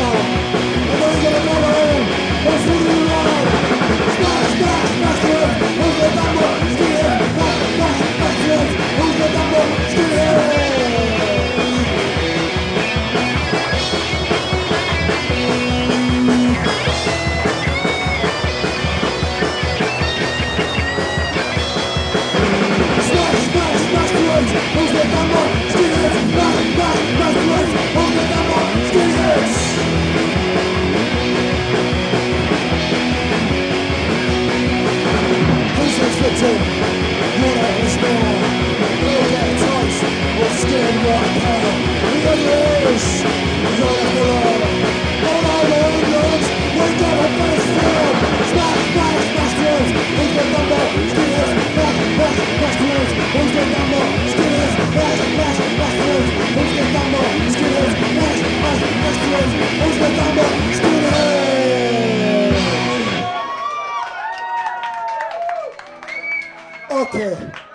soul. Hamilton. Ok.